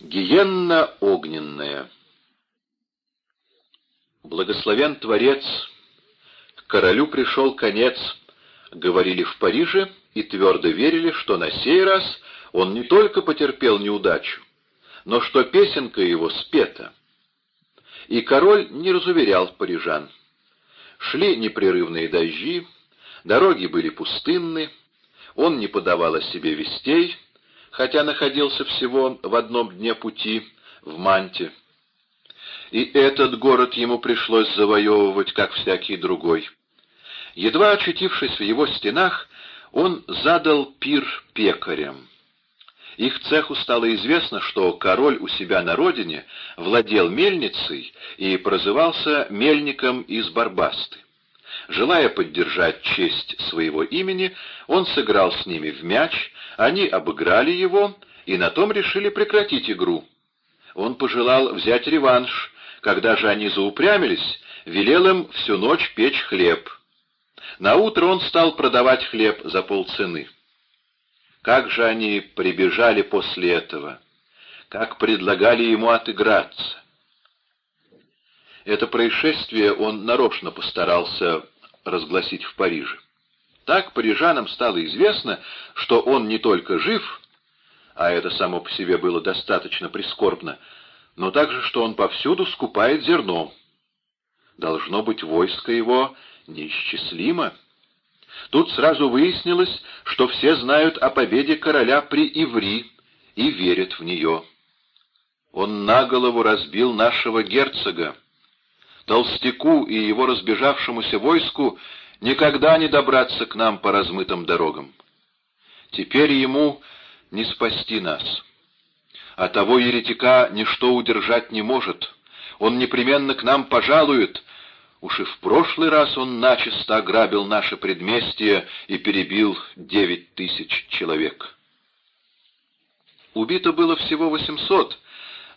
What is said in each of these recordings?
Гиенна огненная Благословен Творец, к королю пришел конец, говорили в Париже и твердо верили, что на сей раз он не только потерпел неудачу, но что песенка его спета. И король не разуверял парижан. Шли непрерывные дожди, дороги были пустынны, он не подавал о себе вестей, хотя находился всего в одном дне пути в Манте. И этот город ему пришлось завоевывать, как всякий другой. Едва очутившись в его стенах, он задал пир пекарям. Их цеху стало известно, что король у себя на родине владел мельницей и прозывался мельником из Барбасты. Желая поддержать честь своего имени, он сыграл с ними в мяч, они обыграли его и на том решили прекратить игру. Он пожелал взять реванш, когда же они заупрямились, велел им всю ночь печь хлеб. На утро он стал продавать хлеб за полцены. Как же они прибежали после этого, как предлагали ему отыграться. Это происшествие он нарочно постарался разгласить в Париже. Так парижанам стало известно, что он не только жив, а это само по себе было достаточно прискорбно, но также, что он повсюду скупает зерно. Должно быть, войско его неисчислимо. Тут сразу выяснилось, что все знают о победе короля при Иври и верят в нее. Он на голову разбил нашего герцога. Толстяку и его разбежавшемуся войску никогда не добраться к нам по размытым дорогам. Теперь ему не спасти нас. А того еретика ничто удержать не может. Он непременно к нам пожалует. Уж и в прошлый раз он начисто ограбил наше предместье и перебил девять тысяч человек. Убито было всего восемьсот,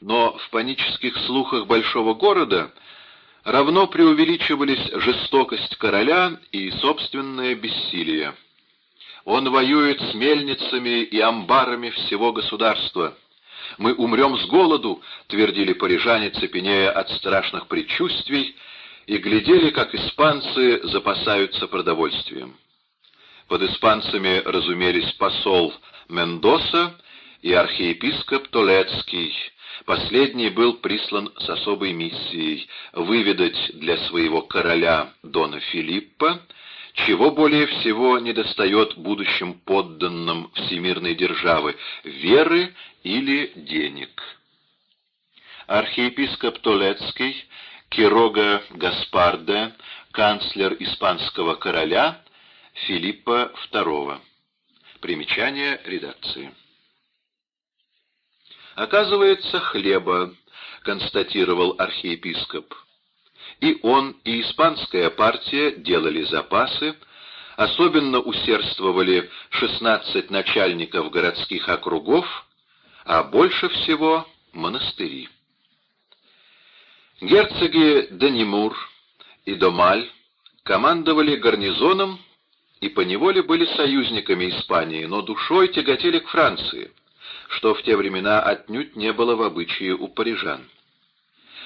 но в панических слухах большого города равно преувеличивались жестокость короля и собственное бессилие. Он воюет с мельницами и амбарами всего государства. «Мы умрем с голоду», — твердили парижане, цепенея от страшных предчувствий, и глядели, как испанцы запасаются продовольствием. Под испанцами разумелись посол Мендоса и архиепископ Толецкий, Последний был прислан с особой миссией выведать для своего короля Дона Филиппа, чего более всего недостает будущим подданным всемирной державы — веры или денег. Архиепископ Толецкий, Кирога Гаспарде, канцлер испанского короля Филиппа II. Примечание редакции. «Оказывается, хлеба», — констатировал архиепископ. И он, и испанская партия делали запасы, особенно усердствовали 16 начальников городских округов, а больше всего — монастыри. Герцоги Данимур и Домаль командовали гарнизоном и поневоле были союзниками Испании, но душой тяготели к Франции — что в те времена отнюдь не было в обычае у парижан.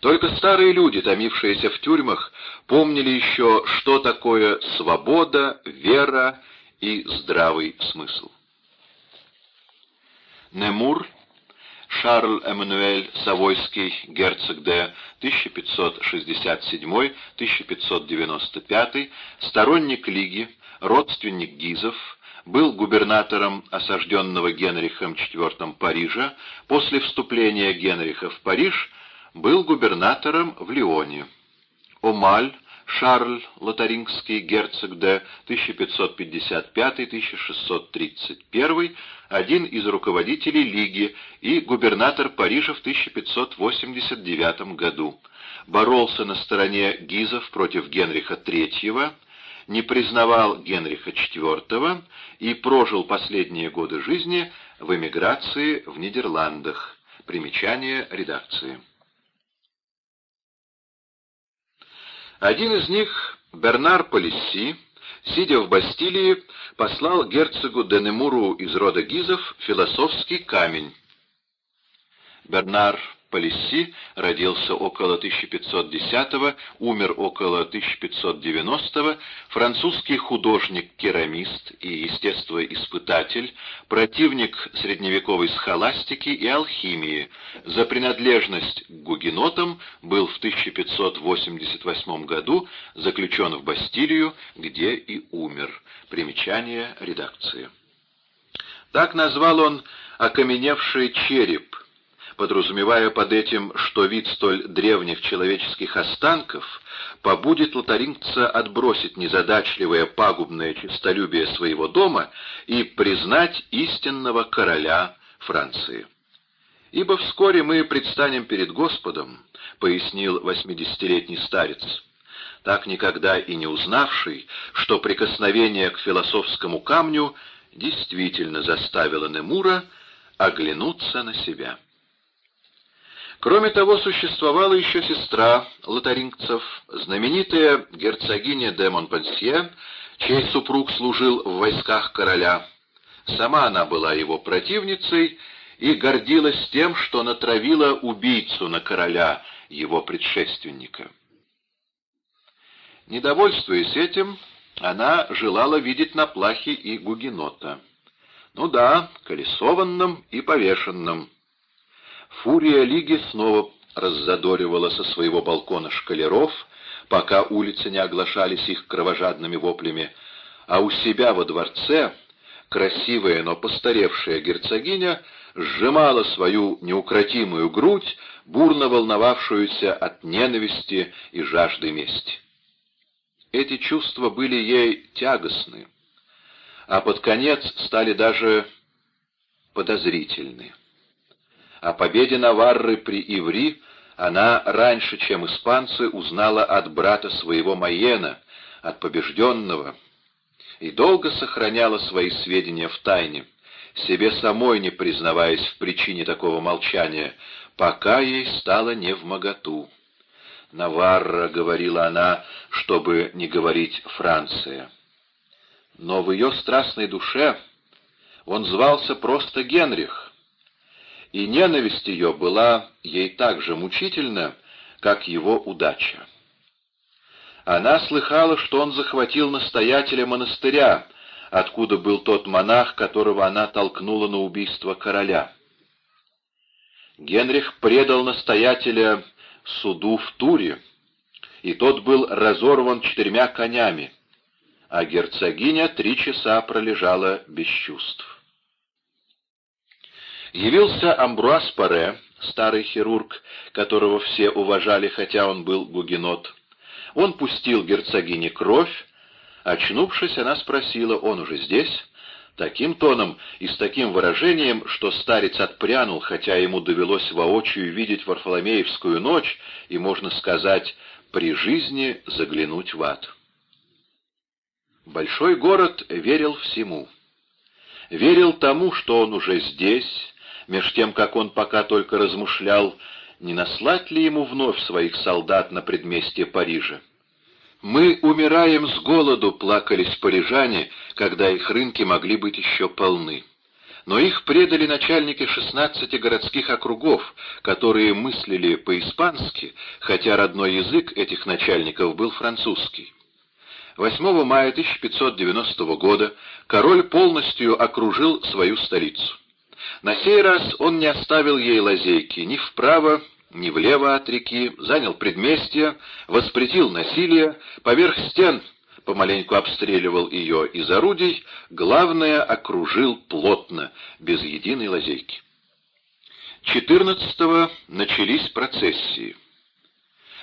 Только старые люди, томившиеся в тюрьмах, помнили еще, что такое свобода, вера и здравый смысл. Немур, Шарль Эммануэль Савойский, герцог де 1567-1595, сторонник Лиги, родственник Гизов, был губернатором осажденного Генрихом IV Парижа, после вступления Генриха в Париж был губернатором в Лионе. Омаль, Шарль Лотарингский, герцог де 1555-1631, один из руководителей Лиги и губернатор Парижа в 1589 году. Боролся на стороне Гизов против Генриха III, не признавал Генриха IV и прожил последние годы жизни в эмиграции в Нидерландах. Примечание редакции. Один из них, Бернар Полисси, сидя в Бастилии, послал герцогу Денемуру из рода Гизов философский камень. Бернар Палисси родился около 1510 умер около 1590 французский художник-керамист и естествоиспытатель, противник средневековой схоластики и алхимии, за принадлежность к гугенотам был в 1588 году заключен в Бастилию, где и умер. Примечание редакции. Так назвал он окаменевший череп – подразумевая под этим, что вид столь древних человеческих останков побудит лотарингца отбросить незадачливое пагубное честолюбие своего дома и признать истинного короля Франции. «Ибо вскоре мы предстанем перед Господом», — пояснил восьмидесятилетний старец, так никогда и не узнавший, что прикосновение к философскому камню действительно заставило Немура оглянуться на себя. Кроме того, существовала еще сестра лотарингцев, знаменитая герцогиня де Монпансье, чей супруг служил в войсках короля. Сама она была его противницей и гордилась тем, что натравила убийцу на короля, его предшественника. Недовольствуясь этим, она желала видеть на плахе и гугенота. Ну да, колесованным и повешенным. Фурия Лиги снова раззадоривала со своего балкона шкалеров, пока улицы не оглашались их кровожадными воплями, а у себя во дворце красивая, но постаревшая герцогиня сжимала свою неукротимую грудь, бурно волновавшуюся от ненависти и жажды мести. Эти чувства были ей тягостны, а под конец стали даже подозрительны. О победе Наварры при Иври она раньше, чем испанцы, узнала от брата своего Майена, от побежденного, и долго сохраняла свои сведения в тайне, себе самой не признаваясь в причине такого молчания, пока ей стало не в моготу. «Наварра», — говорила она, чтобы не говорить «Франция». Но в ее страстной душе он звался просто Генрих, и ненависть ее была ей так же мучительна, как его удача. Она слыхала, что он захватил настоятеля монастыря, откуда был тот монах, которого она толкнула на убийство короля. Генрих предал настоятеля суду в Туре, и тот был разорван четырьмя конями, а герцогиня три часа пролежала без чувств. Явился Амбруаз Паре, старый хирург, которого все уважали, хотя он был гугенот. Он пустил герцогине кровь. Очнувшись, она спросила, он уже здесь? Таким тоном и с таким выражением, что старец отпрянул, хотя ему довелось воочию видеть Варфоломеевскую ночь и, можно сказать, при жизни заглянуть в ад. Большой город верил всему. Верил тому, что он уже здесь, меж тем, как он пока только размышлял, не наслать ли ему вновь своих солдат на предместье Парижа. «Мы умираем с голоду», — плакались парижане, когда их рынки могли быть еще полны. Но их предали начальники шестнадцати городских округов, которые мыслили по-испански, хотя родной язык этих начальников был французский. 8 мая 1590 года король полностью окружил свою столицу. На сей раз он не оставил ей лазейки ни вправо, ни влево от реки, занял предместье, воспретил насилие, поверх стен помаленьку обстреливал ее из орудий, главное окружил плотно, без единой лазейки. 14 начались процессии.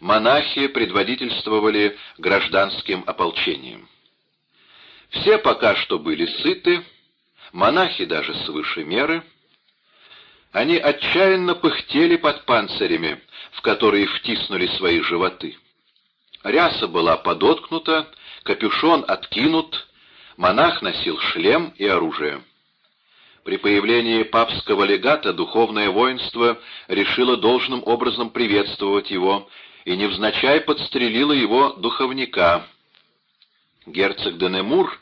Монахи предводительствовали гражданским ополчением. Все пока что были сыты, монахи даже свыше меры. Они отчаянно пыхтели под панцирями, в которые втиснули свои животы. Ряса была подоткнута, капюшон откинут, монах носил шлем и оружие. При появлении папского легата духовное воинство решило должным образом приветствовать его и невзначай подстрелило его духовника. Герцог Денемур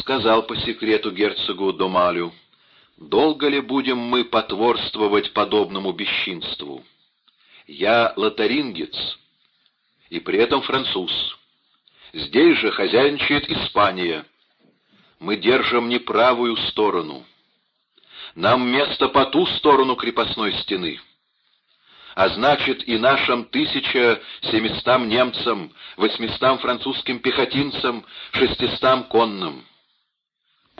сказал по секрету герцогу Домалю, Долго ли будем мы потворствовать подобному бесчинству? Я лотарингец, и при этом француз. Здесь же хозяйничает Испания. Мы держим неправую сторону. Нам место по ту сторону крепостной стены. А значит, и нашим тысяча семистам немцам, восьмистам французским пехотинцам, шестистам конным.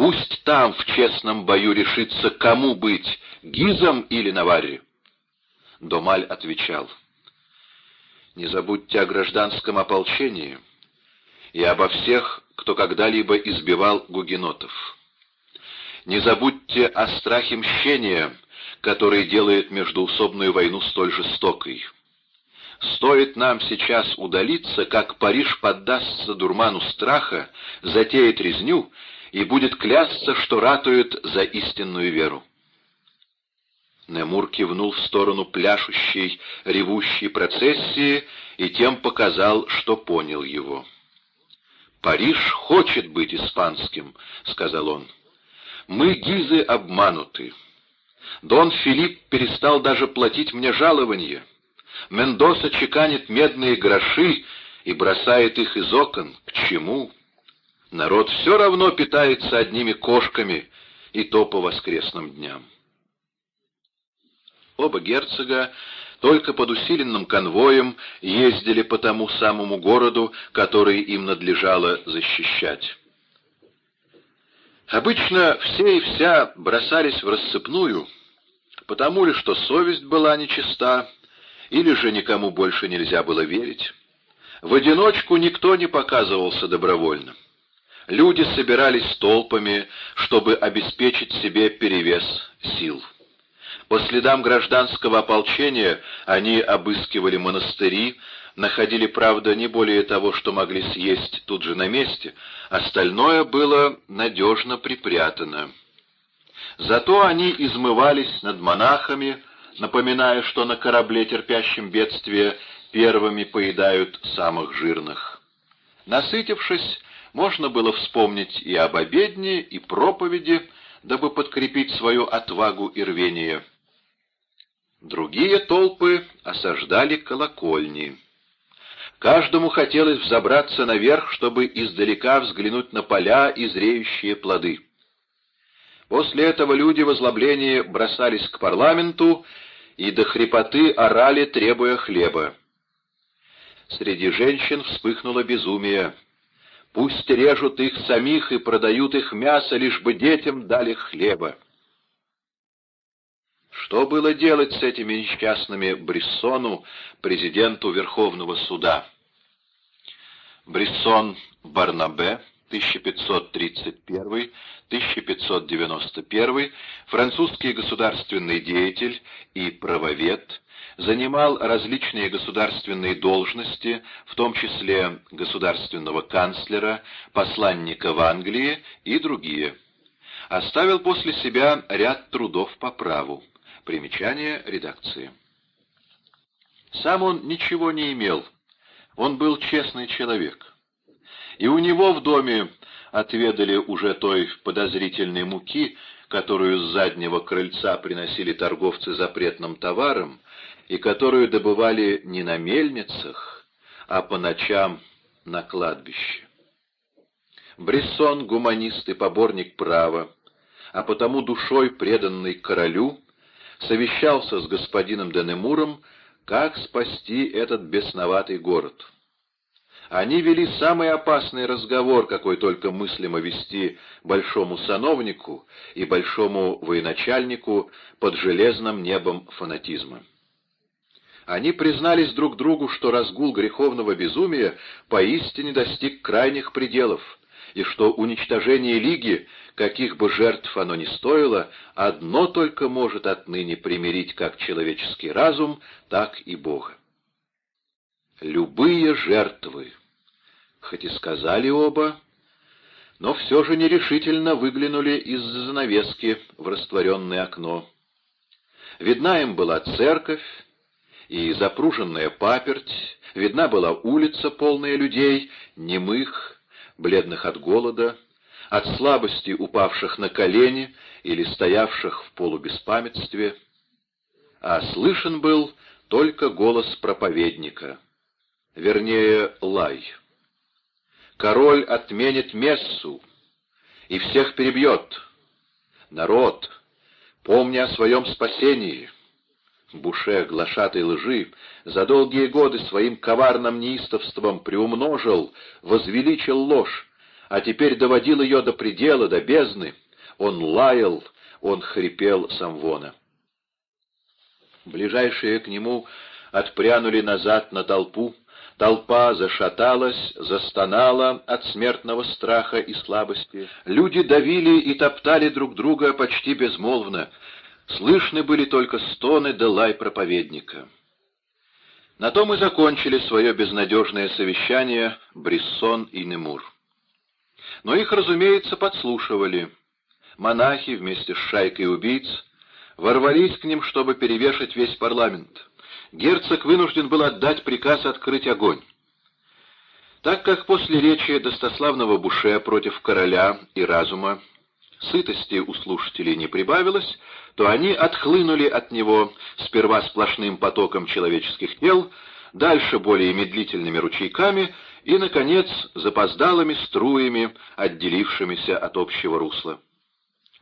Пусть там в честном бою решится, кому быть, Гизом или Наварри. Домаль отвечал, «Не забудьте о гражданском ополчении и обо всех, кто когда-либо избивал гугенотов. Не забудьте о страхе мщения, который делает междуусобную войну столь жестокой. Стоит нам сейчас удалиться, как Париж поддастся дурману страха, затеет резню и будет клясться, что ратует за истинную веру. Немур кивнул в сторону пляшущей, ревущей процессии и тем показал, что понял его. «Париж хочет быть испанским», — сказал он. «Мы, гизы, обмануты. Дон Филипп перестал даже платить мне жалование. Мендоса чеканит медные гроши и бросает их из окон. К чему?» Народ все равно питается одними кошками, и то по воскресным дням. Оба герцога только под усиленным конвоем ездили по тому самому городу, который им надлежало защищать. Обычно все и вся бросались в рассыпную, потому ли, что совесть была нечиста, или же никому больше нельзя было верить. В одиночку никто не показывался добровольным. Люди собирались толпами, чтобы обеспечить себе перевес сил. По следам гражданского ополчения они обыскивали монастыри, находили, правда, не более того, что могли съесть тут же на месте, остальное было надежно припрятано. Зато они измывались над монахами, напоминая, что на корабле, терпящем бедствие, первыми поедают самых жирных. Насытившись, можно было вспомнить и об обедне, и проповеди, дабы подкрепить свою отвагу и рвение. Другие толпы осаждали колокольни. Каждому хотелось взобраться наверх, чтобы издалека взглянуть на поля и зреющие плоды. После этого люди в озлоблении бросались к парламенту и до хрипоты орали, требуя хлеба. Среди женщин вспыхнуло безумие. Пусть режут их самих и продают их мясо, лишь бы детям дали хлеба. Что было делать с этими несчастными Брессону, президенту Верховного суда? Брессон Барнабе, 1531-1591, французский государственный деятель и правовед, занимал различные государственные должности, в том числе государственного канцлера, посланника в Англии и другие. Оставил после себя ряд трудов по праву. Примечание редакции. Сам он ничего не имел. Он был честный человек. И у него в доме отведали уже той подозрительной муки, которую с заднего крыльца приносили торговцы запретным товаром, и которую добывали не на мельницах, а по ночам на кладбище. Брессон — гуманист и поборник права, а потому душой преданный королю, совещался с господином Денемуром, как спасти этот бесноватый город. Они вели самый опасный разговор, какой только мыслимо вести большому сановнику и большому военачальнику под железным небом фанатизма. Они признались друг другу, что разгул греховного безумия поистине достиг крайних пределов, и что уничтожение Лиги, каких бы жертв оно ни стоило, одно только может отныне примирить как человеческий разум, так и Бога. Любые жертвы, хоть и сказали оба, но все же нерешительно выглянули из занавески в растворенное окно. Видна им была церковь, и запруженная паперть, видна была улица, полная людей, немых, бледных от голода, от слабости упавших на колени или стоявших в полубеспамятстве, а слышен был только голос проповедника, вернее, лай. Король отменит мессу и всех перебьет. Народ, помня о своем спасении, Буше, глашатой лжи, за долгие годы своим коварным неистовством приумножил, возвеличил ложь, а теперь доводил ее до предела, до бездны. Он лаял, он хрипел самвона. Ближайшие к нему отпрянули назад на толпу, толпа зашаталась, застонала от смертного страха и слабости. Люди давили и топтали друг друга почти безмолвно, Слышны были только стоны да лай проповедника. На том и закончили свое безнадежное совещание Бриссон и Немур. Но их, разумеется, подслушивали. Монахи вместе с шайкой убийц ворвались к ним, чтобы перевешать весь парламент. Герцог вынужден был отдать приказ открыть огонь. Так как после речи достославного Буше против короля и разума сытости у слушателей не прибавилось, то они отхлынули от него сперва сплошным потоком человеческих тел, дальше более медлительными ручейками и, наконец, запоздалыми струями, отделившимися от общего русла.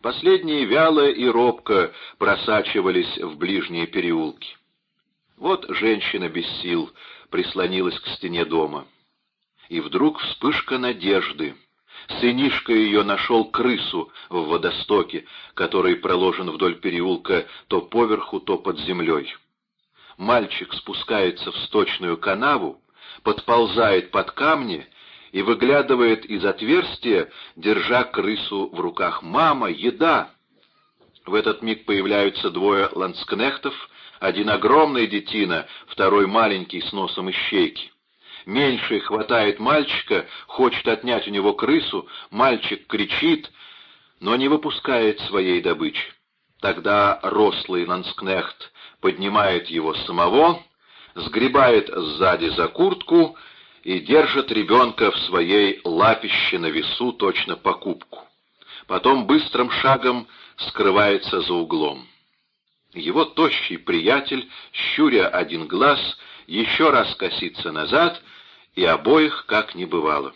Последние вяло и робко просачивались в ближние переулки. Вот женщина без сил прислонилась к стене дома. И вдруг вспышка надежды — Сынишка ее нашел крысу в водостоке, который проложен вдоль переулка то поверху, то под землей. Мальчик спускается в сточную канаву, подползает под камни и выглядывает из отверстия, держа крысу в руках. «Мама, еда!» В этот миг появляются двое ланскнехтов, один огромный детина, второй маленький с носом ищейки. Меньший хватает мальчика, хочет отнять у него крысу, мальчик кричит, но не выпускает своей добычи. Тогда рослый ланскнехт поднимает его самого, сгребает сзади за куртку и держит ребенка в своей лапище на весу точно покупку. Потом быстрым шагом скрывается за углом. Его тощий приятель, щуря один глаз, еще раз косится назад, и обоих как не бывало.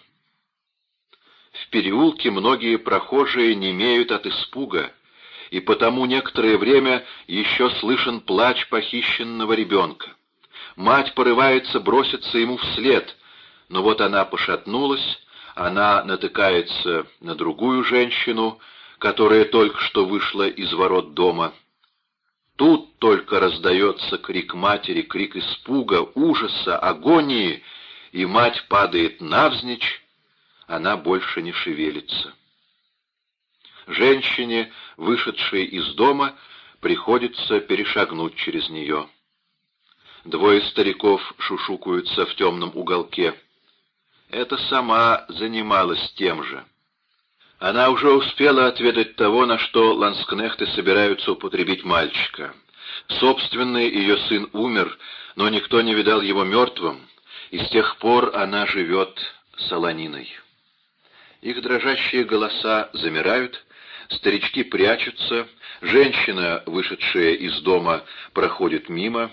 В переулке многие прохожие не имеют от испуга, и потому некоторое время еще слышен плач похищенного ребенка. Мать порывается броситься ему вслед, но вот она пошатнулась, она натыкается на другую женщину, которая только что вышла из ворот дома — Тут только раздается крик матери, крик испуга, ужаса, агонии, и мать падает навзничь, она больше не шевелится. Женщине, вышедшей из дома, приходится перешагнуть через нее. Двое стариков шушукаются в темном уголке. Это сама занималась тем же. Она уже успела отведать того, на что ланскнехты собираются употребить мальчика. Собственный ее сын умер, но никто не видал его мертвым, и с тех пор она живет солониной. Их дрожащие голоса замирают, старички прячутся, женщина, вышедшая из дома, проходит мимо.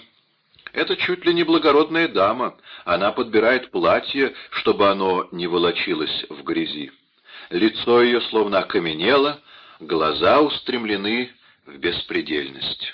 Это чуть ли не благородная дама, она подбирает платье, чтобы оно не волочилось в грязи. Лицо ее словно окаменело, глаза устремлены в беспредельность.